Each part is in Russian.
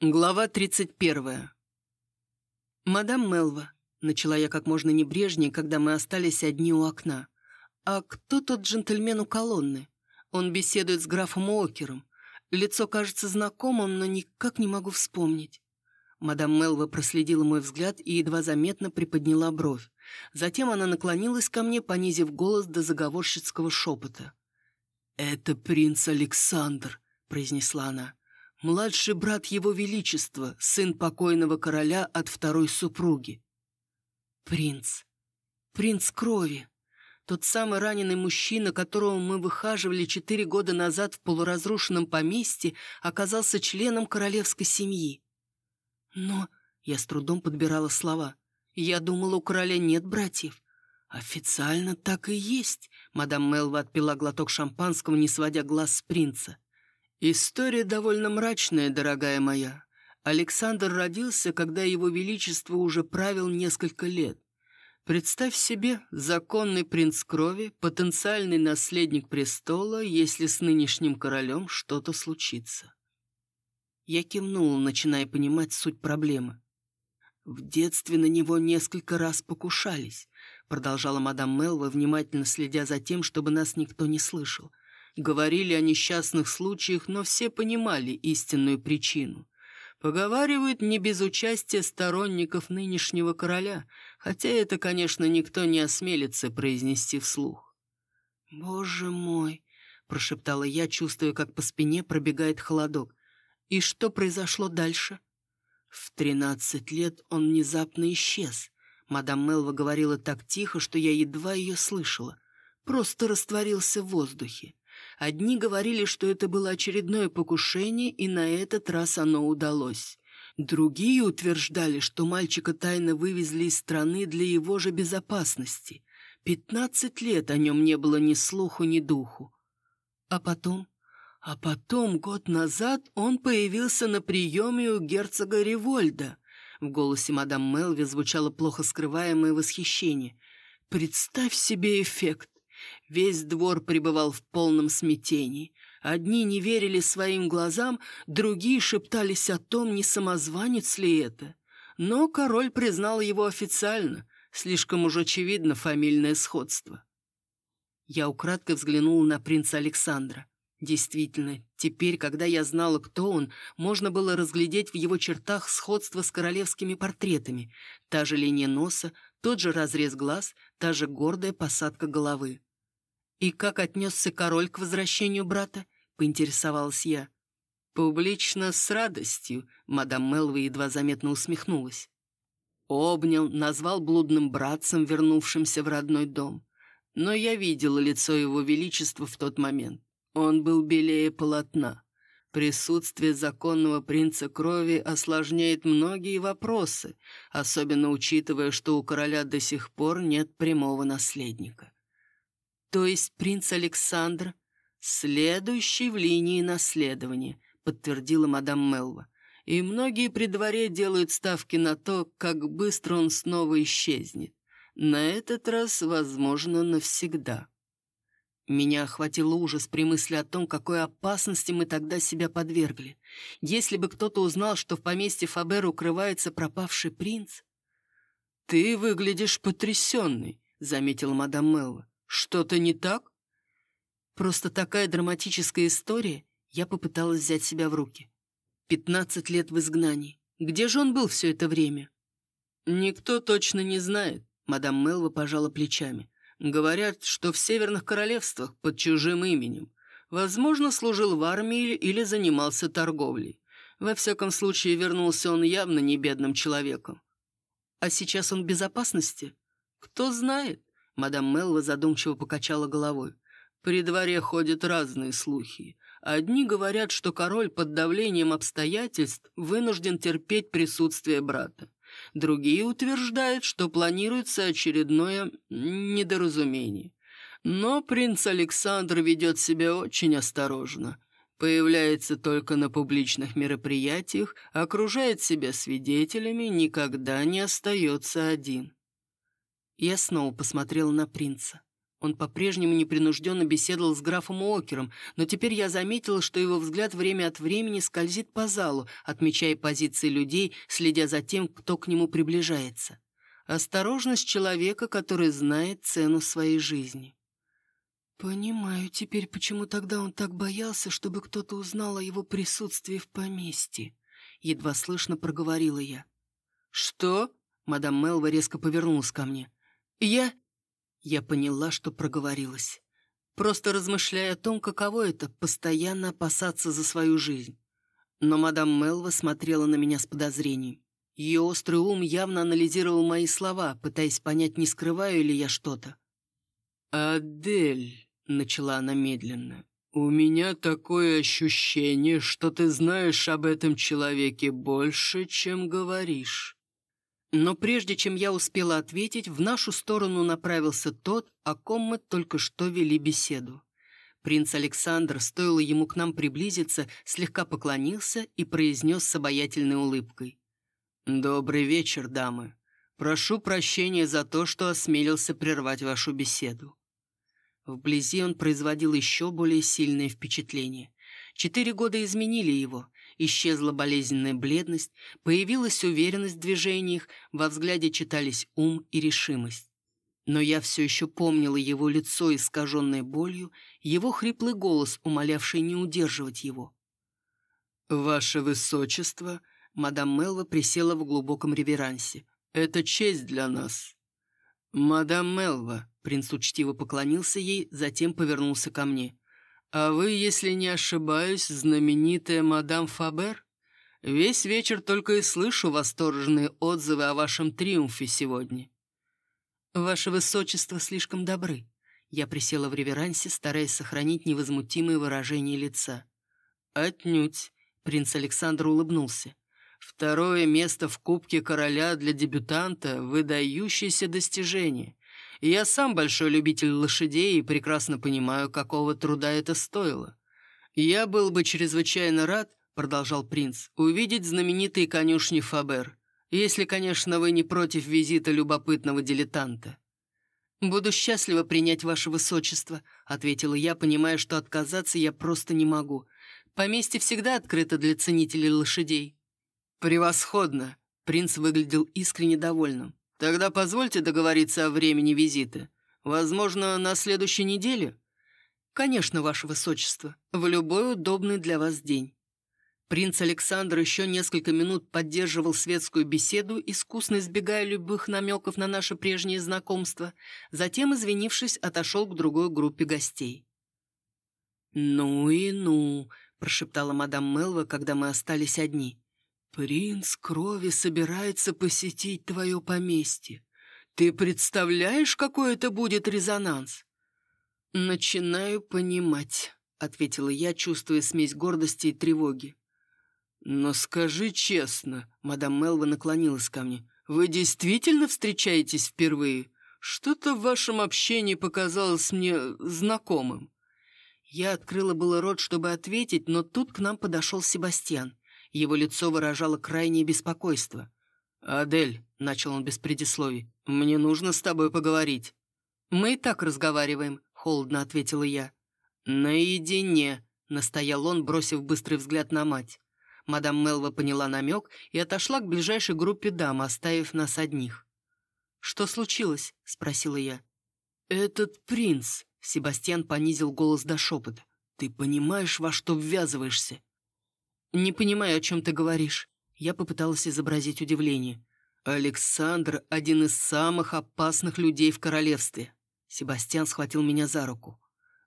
Глава 31. «Мадам Мелва», — начала я как можно небрежнее, когда мы остались одни у окна. «А кто тот джентльмен у колонны? Он беседует с графом Уокером. Лицо кажется знакомым, но никак не могу вспомнить». Мадам Мелва проследила мой взгляд и едва заметно приподняла бровь. Затем она наклонилась ко мне, понизив голос до заговорщицкого шепота. «Это принц Александр», — произнесла она. «Младший брат его величества, сын покойного короля от второй супруги». «Принц. Принц крови. Тот самый раненый мужчина, которого мы выхаживали четыре года назад в полуразрушенном поместье, оказался членом королевской семьи. Но я с трудом подбирала слова. Я думала, у короля нет братьев. Официально так и есть. Мадам Мелва отпила глоток шампанского, не сводя глаз с принца. История довольно мрачная, дорогая моя. Александр родился, когда его величество уже правил несколько лет. Представь себе, законный принц крови, потенциальный наследник престола, если с нынешним королем что-то случится. Я кивнула, начиная понимать суть проблемы. «В детстве на него несколько раз покушались», продолжала мадам Мелва, внимательно следя за тем, чтобы нас никто не слышал. Говорили о несчастных случаях, но все понимали истинную причину. Поговаривают не без участия сторонников нынешнего короля, хотя это, конечно, никто не осмелится произнести вслух. «Боже мой!» — прошептала я, чувствуя, как по спине пробегает холодок. И что произошло дальше? В тринадцать лет он внезапно исчез. Мадам Мелва говорила так тихо, что я едва ее слышала. Просто растворился в воздухе. Одни говорили, что это было очередное покушение, и на этот раз оно удалось. Другие утверждали, что мальчика тайно вывезли из страны для его же безопасности. Пятнадцать лет о нем не было ни слуху, ни духу. А потом а потом, год назад, он появился на приеме у герцога Револьда. В голосе мадам Мелви звучало плохо скрываемое восхищение. Представь себе эффект. Весь двор пребывал в полном смятении. Одни не верили своим глазам, другие шептались о том, не самозванец ли это. Но король признал его официально. Слишком уж очевидно фамильное сходство. Я украдкой взглянул на принца Александра. Действительно, теперь, когда я знала, кто он, можно было разглядеть в его чертах сходство с королевскими портретами. Та же линия носа, тот же разрез глаз, та же гордая посадка головы. «И как отнесся король к возвращению брата?» — поинтересовалась я. «Публично с радостью», — мадам Мелви едва заметно усмехнулась. Обнял, назвал блудным братцем, вернувшимся в родной дом. Но я видела лицо его величества в тот момент. Он был белее полотна. Присутствие законного принца крови осложняет многие вопросы, особенно учитывая, что у короля до сих пор нет прямого наследника. То есть принц Александр — следующий в линии наследования, подтвердила мадам Мелва. И многие при дворе делают ставки на то, как быстро он снова исчезнет. На этот раз, возможно, навсегда. Меня охватил ужас при мысли о том, какой опасности мы тогда себя подвергли. Если бы кто-то узнал, что в поместье Фабер укрывается пропавший принц... «Ты выглядишь потрясенный», — заметила мадам Мелла. «Что-то не так?» Просто такая драматическая история, я попыталась взять себя в руки. Пятнадцать лет в изгнании. Где же он был все это время? «Никто точно не знает», — мадам Мелва пожала плечами. Говорят, что в северных королевствах под чужим именем. Возможно, служил в армии или занимался торговлей. Во всяком случае, вернулся он явно не бедным человеком. А сейчас он в безопасности? Кто знает? Мадам Мелва задумчиво покачала головой. При дворе ходят разные слухи. Одни говорят, что король под давлением обстоятельств вынужден терпеть присутствие брата. Другие утверждают, что планируется очередное недоразумение. Но принц Александр ведет себя очень осторожно. Появляется только на публичных мероприятиях, окружает себя свидетелями, никогда не остается один. Я снова посмотрела на принца. Он по-прежнему непринужденно беседовал с графом Уокером, но теперь я заметила, что его взгляд время от времени скользит по залу, отмечая позиции людей, следя за тем, кто к нему приближается. Осторожность человека, который знает цену своей жизни. «Понимаю теперь, почему тогда он так боялся, чтобы кто-то узнал о его присутствии в поместье», — едва слышно проговорила я. «Что?» — мадам Мелва резко повернулась ко мне. «Я...» Я поняла, что проговорилась. Просто размышляя о том, каково это — постоянно опасаться за свою жизнь. Но мадам Мелва смотрела на меня с подозрением. Ее острый ум явно анализировал мои слова, пытаясь понять, не скрываю ли я что-то. «Адель», — начала она медленно, — «у меня такое ощущение, что ты знаешь об этом человеке больше, чем говоришь». Но прежде чем я успела ответить, в нашу сторону направился тот, о ком мы только что вели беседу. Принц Александр, стоило ему к нам приблизиться, слегка поклонился и произнес с обаятельной улыбкой. «Добрый вечер, дамы. Прошу прощения за то, что осмелился прервать вашу беседу». Вблизи он производил еще более сильное впечатление. Четыре года изменили его, исчезла болезненная бледность, появилась уверенность в движениях, во взгляде читались ум и решимость. Но я все еще помнила его лицо, искаженное болью, его хриплый голос, умолявший не удерживать его. «Ваше Высочество», — мадам Мелва присела в глубоком реверансе, — «это честь для нас». «Мадам Мелва», — принц учтиво поклонился ей, затем повернулся ко мне. «А вы, если не ошибаюсь, знаменитая мадам Фабер? Весь вечер только и слышу восторженные отзывы о вашем триумфе сегодня». «Ваше высочество слишком добры». Я присела в реверансе, стараясь сохранить невозмутимое выражение лица. «Отнюдь», — принц Александр улыбнулся. «Второе место в Кубке Короля для дебютанта — выдающееся достижение. Я сам большой любитель лошадей и прекрасно понимаю, какого труда это стоило. Я был бы чрезвычайно рад, продолжал принц, увидеть знаменитые конюшни Фабер, если, конечно, вы не против визита любопытного дилетанта. «Буду счастлива принять ваше высочество», — ответила я, понимая, что отказаться я просто не могу. «Поместье всегда открыто для ценителей лошадей». «Превосходно!» — принц выглядел искренне довольным. Тогда позвольте договориться о времени визита. Возможно, на следующей неделе? Конечно, ваше высочество. В любой удобный для вас день. Принц Александр еще несколько минут поддерживал светскую беседу, искусно избегая любых намеков на наше прежнее знакомство, затем, извинившись, отошел к другой группе гостей. «Ну и ну», — прошептала мадам Мелва, когда мы остались одни. «Принц крови собирается посетить твое поместье. Ты представляешь, какой это будет резонанс?» «Начинаю понимать», — ответила я, чувствуя смесь гордости и тревоги. «Но скажи честно», — мадам Мелва наклонилась ко мне, «вы действительно встречаетесь впервые? Что-то в вашем общении показалось мне знакомым». Я открыла было рот, чтобы ответить, но тут к нам подошел Себастьян. Его лицо выражало крайнее беспокойство. «Адель», — начал он без предисловий, — «мне нужно с тобой поговорить». «Мы и так разговариваем», — холодно ответила я. «Наедине», — настоял он, бросив быстрый взгляд на мать. Мадам Мелва поняла намек и отошла к ближайшей группе дам, оставив нас одних. «Что случилось?» — спросила я. «Этот принц», — Себастьян понизил голос до шепота. «Ты понимаешь, во что ввязываешься? «Не понимаю, о чем ты говоришь». Я попыталась изобразить удивление. «Александр — один из самых опасных людей в королевстве». Себастьян схватил меня за руку.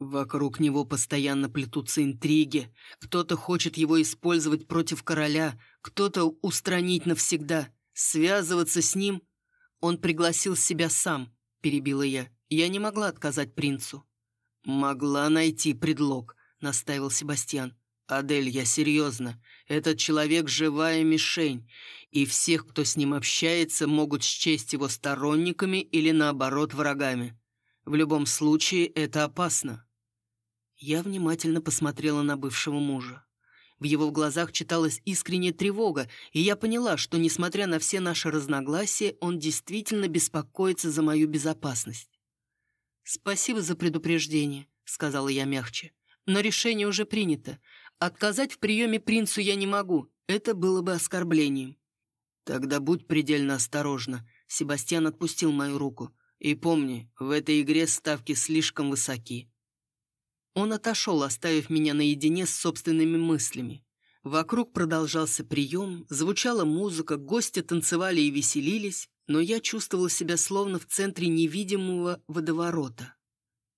Вокруг него постоянно плетутся интриги. Кто-то хочет его использовать против короля, кто-то устранить навсегда. Связываться с ним... Он пригласил себя сам, перебила я. Я не могла отказать принцу. «Могла найти предлог», — настаивал Себастьян. «Адель, я серьезно. Этот человек — живая мишень, и всех, кто с ним общается, могут счесть его сторонниками или, наоборот, врагами. В любом случае, это опасно». Я внимательно посмотрела на бывшего мужа. В его глазах читалась искренняя тревога, и я поняла, что, несмотря на все наши разногласия, он действительно беспокоится за мою безопасность. «Спасибо за предупреждение», — сказала я мягче. «Но решение уже принято. Отказать в приеме принцу я не могу. Это было бы оскорблением». «Тогда будь предельно осторожна», — Себастьян отпустил мою руку. «И помни, в этой игре ставки слишком высоки». Он отошел, оставив меня наедине с собственными мыслями. Вокруг продолжался прием, звучала музыка, гости танцевали и веселились, но я чувствовала себя словно в центре невидимого водоворота.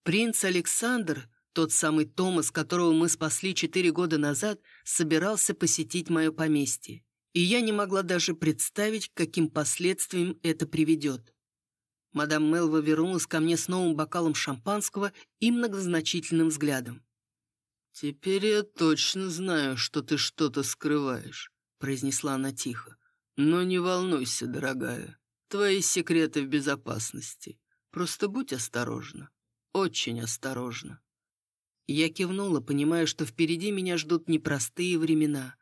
Принц Александр, тот самый Томас, которого мы спасли четыре года назад, собирался посетить мое поместье. И я не могла даже представить, каким последствиям это приведет. Мадам Мелва вернулась ко мне с новым бокалом шампанского и многозначительным взглядом. «Теперь я точно знаю, что ты что-то скрываешь», — произнесла она тихо. «Но не волнуйся, дорогая. Твои секреты в безопасности. Просто будь осторожна. Очень осторожна». Я кивнула, понимая, что впереди меня ждут непростые времена.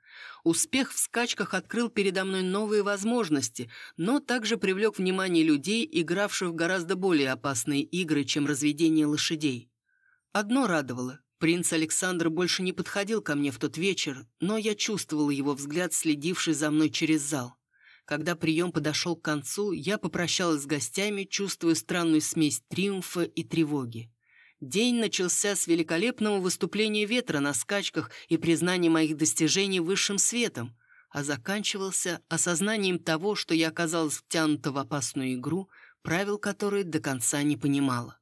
Успех в скачках открыл передо мной новые возможности, но также привлек внимание людей, игравших в гораздо более опасные игры, чем разведение лошадей. Одно радовало. Принц Александр больше не подходил ко мне в тот вечер, но я чувствовала его взгляд, следивший за мной через зал. Когда прием подошел к концу, я попрощалась с гостями, чувствуя странную смесь триумфа и тревоги. День начался с великолепного выступления ветра на скачках и признания моих достижений высшим светом, а заканчивался осознанием того, что я оказалась втянута в опасную игру, правил которой до конца не понимала.